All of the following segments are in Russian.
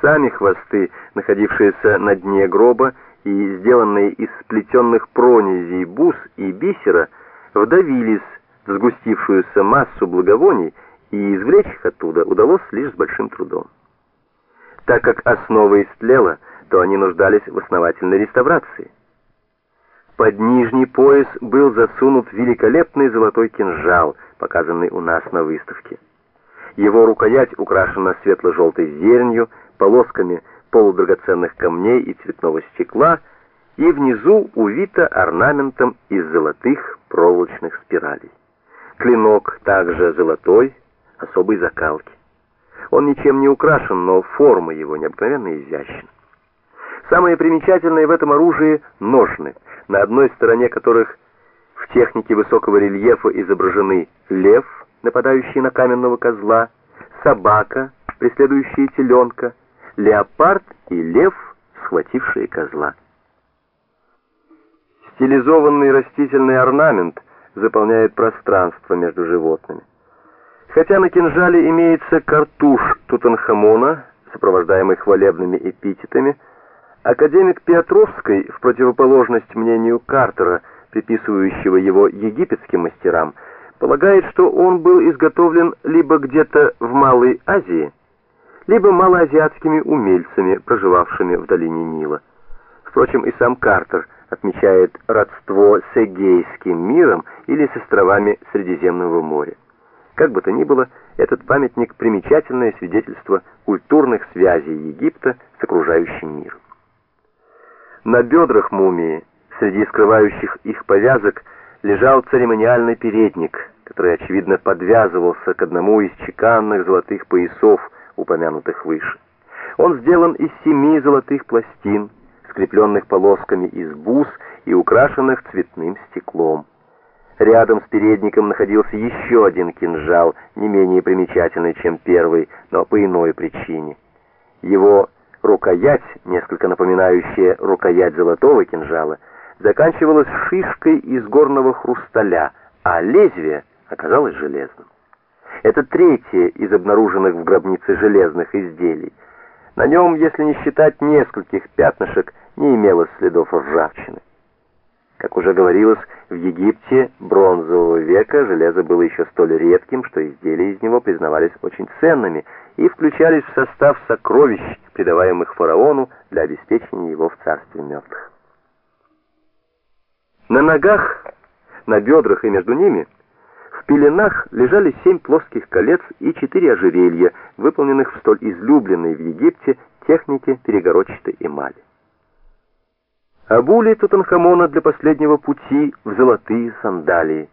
Сами хвосты, находившиеся на дне гроба и сделанные из сплетенных пронизей бус и бисера, вдавились в сгустившуюся массу благовоний, и извлечь их оттуда удалось лишь с большим трудом. Так как основа истлела, то они нуждались в основательной реставрации. Под нижний пояс был засунут великолепный золотой кинжал, показанный у нас на выставке. Его рукоять украшена светло-желтой зеленью, полосками полудрагоценных камней и цветного стекла, и внизу увита орнаментом из золотых проволочных спиралей. Клинок также золотой, особой закалки. Он ничем не украшен, но форма его необыкновенно изящна. Самое примечательное в этом оружии — ножны, на одной стороне которых в технике высокого рельефа изображены лев, нападающий на каменного козла, собака, преследующая теленка, леопард и лев, схватившие козла. Стилизованный растительный орнамент заполняет пространство между животными. Хотя на кинжале имеется картуш Тутанхамона, сопровождаемый хвалебными эпитетами, академик Петровской, в противоположность мнению Картера, приписывающего его египетским мастерам, полагает, что он был изготовлен либо где-то в Малой Азии, либо малоазиатскими умельцами, проживавшими в долине Нила. Впрочем, и сам Картер отмечает родство с Эгейским миром или с островами Средиземного моря. Как бы то ни было, этот памятник примечательное свидетельство культурных связей Египта с окружающим миром. На бедрах мумии, среди скрывающих их повязок, лежал церемониальный передник, который, очевидно, подвязывался к одному из чеканных золотых поясов, упомянутых выше. Он сделан из семи золотых пластин, скрепленных полосками из бус и украшенных цветным стеклом. Рядом с передником находился еще один кинжал, не менее примечательный, чем первый, но по иной причине. Его рукоять, несколько напоминающая рукоять золотого кинжала, заканчивалась шишкой из горного хрусталя, а лезвие оказалось железным. Это третье из обнаруженных в гробнице железных изделий. На нем, если не считать нескольких пятнышек, не имелось следов ржавчины. Как уже говорилось, в Египте бронзового века железо было еще столь редким, что изделия из него признавались очень ценными и включались в состав сокровищ, придаваемых фараону для обеспечения его в царстве мертвых. На ногах, на бедрах и между ними в пеленах лежали семь плоских колец и четыре ожерелья, выполненных в столь излюбленной в Египте технике перегородчатой эмали. Обули Тутанхамона для последнего пути в золотые сандалии.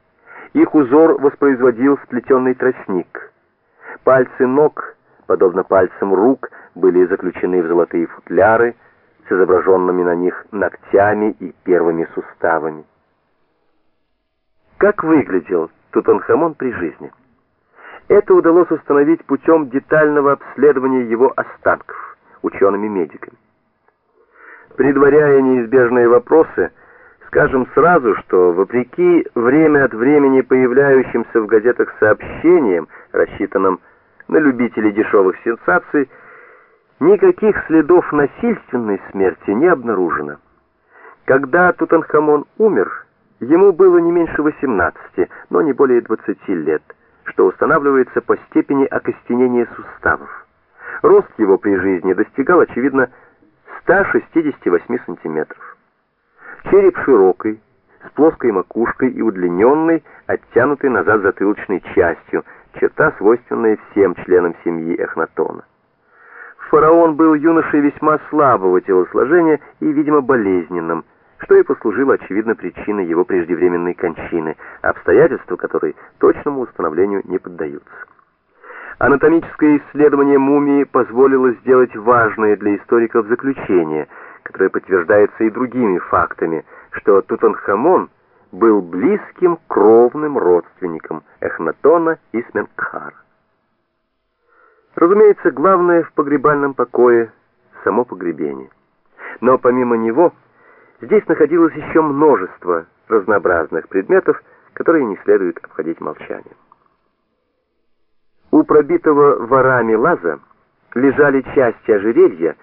Их узор воспроизводил сплетенный тростник. Пальцы ног, подобно пальцам рук, были заключены в золотые футляры с изображенными на них ногтями и первыми суставами. Как выглядел Тутанхамон при жизни? Это удалось установить путем детального обследования его останков учеными-медиками. Предваряя неизбежные вопросы, скажем сразу, что вопреки время от времени появляющимся в газетах сообщениям, рассчитанным на любителей дешевых сенсаций, никаких следов насильственной смерти не обнаружено. Когда Тутанхамон умер, ему было не меньше 18, но не более 20 лет, что устанавливается по степени окостенения суставов. Рост его при жизни достигал, очевидно, 168 сантиметров. Череп широкий, с плоской макушкой и удлиненной, оттянутой назад затылочной частью, черта, свойственная всем членам семьи Эхнатона. Фараон был юношей весьма слабого телосложения и, видимо, болезненным, что и послужило, очевидно, причиной его преждевременной кончины, обстоятельства которой точному установлению не поддаются. Анатомическое исследование мумии позволило сделать важное для историков заключение, которое подтверждается и другими фактами, что Тутанхамон был близким кровным родственником Эхнатона и Сменкхара. Разумеется, главное в погребальном покое — само погребение. Но помимо него здесь находилось еще множество разнообразных предметов, которые не следует обходить молчанием. У пробитого ворами лаза лежали части ожерелья,